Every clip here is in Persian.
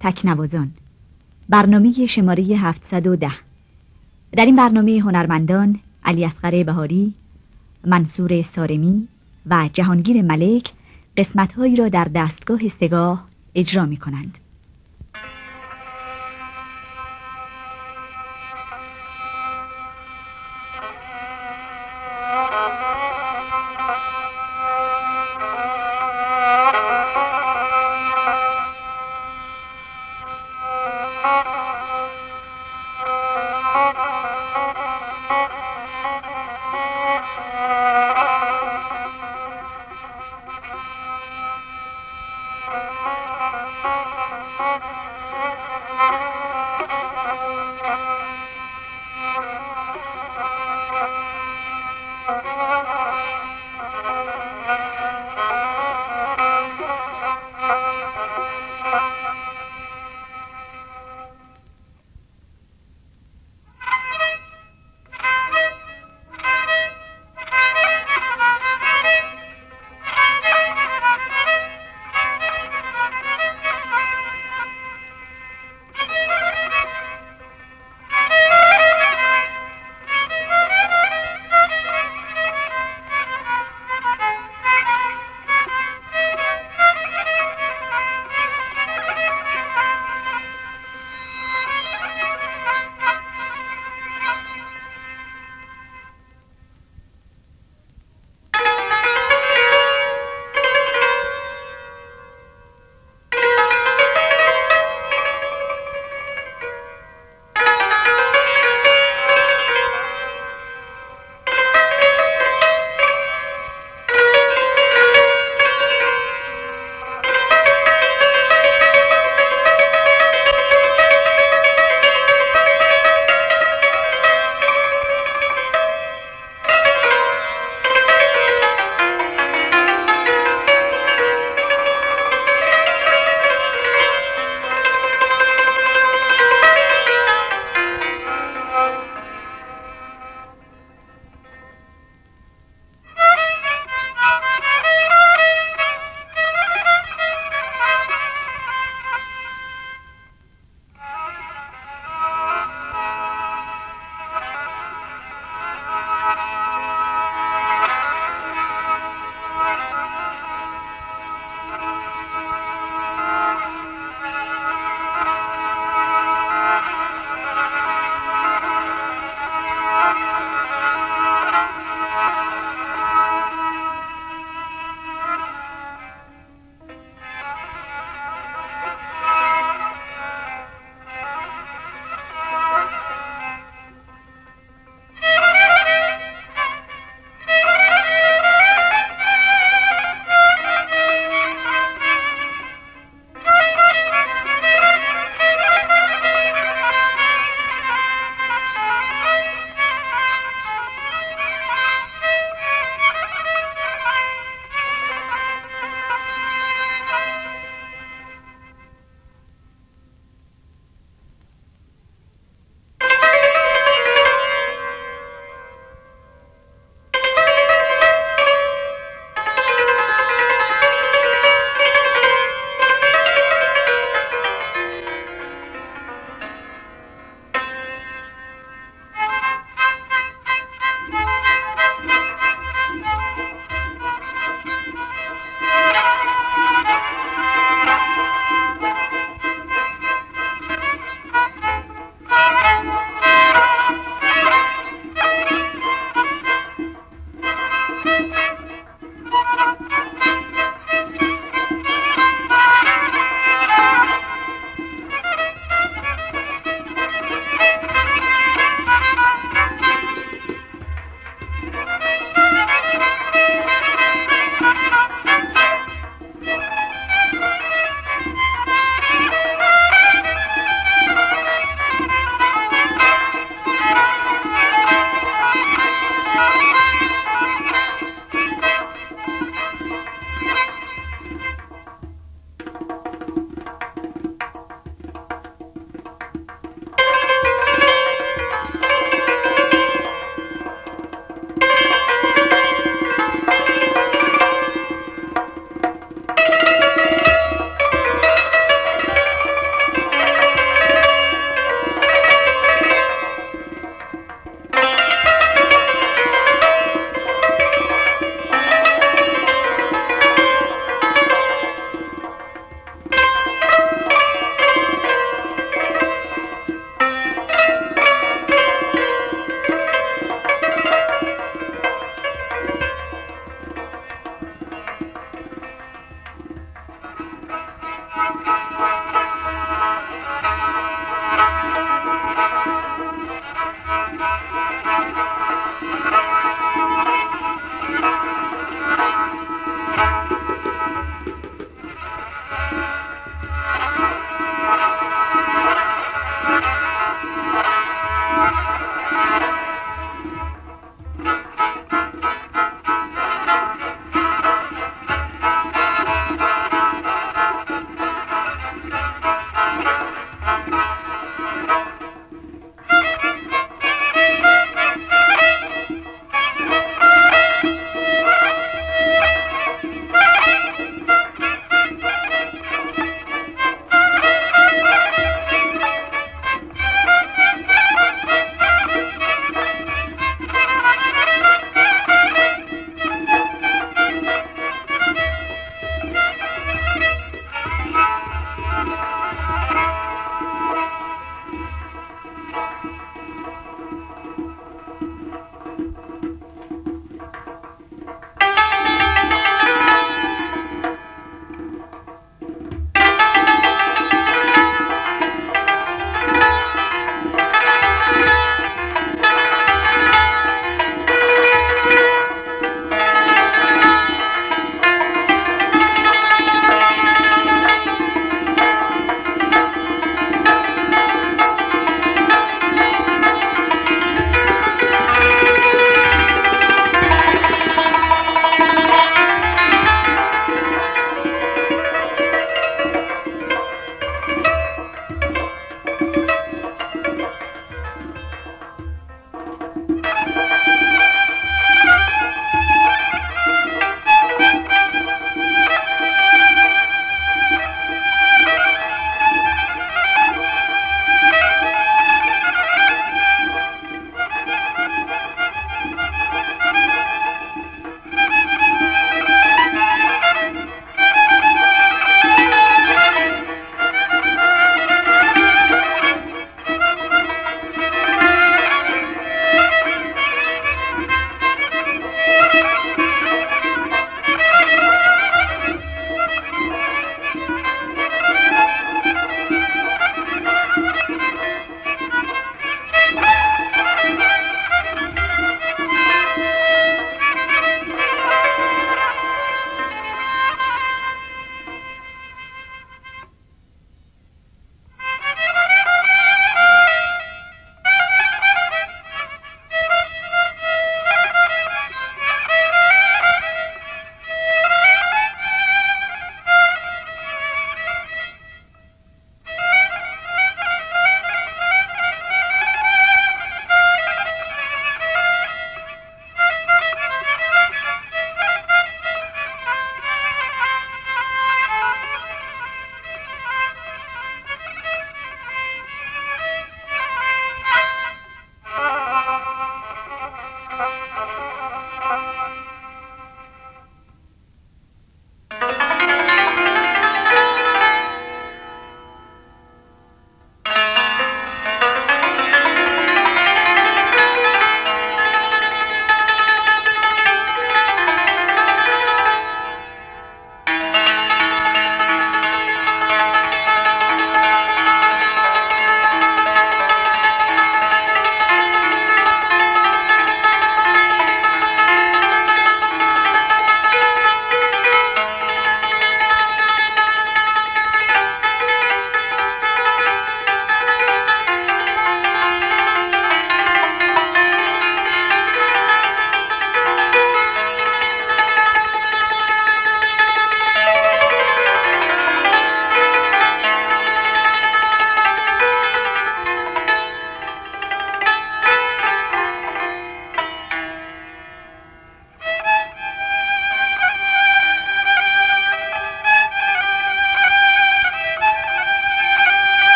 تکنوازان برنامه شماره 710 در این برنامه هنرمندان علی اصغر بهاری منصور سارمی و جهانگیر ملک قسمتهایی را در دستگاه سگاه اجرا می کنند.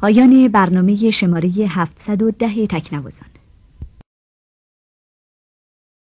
پایان برنامه شماره 710 تکنوازان.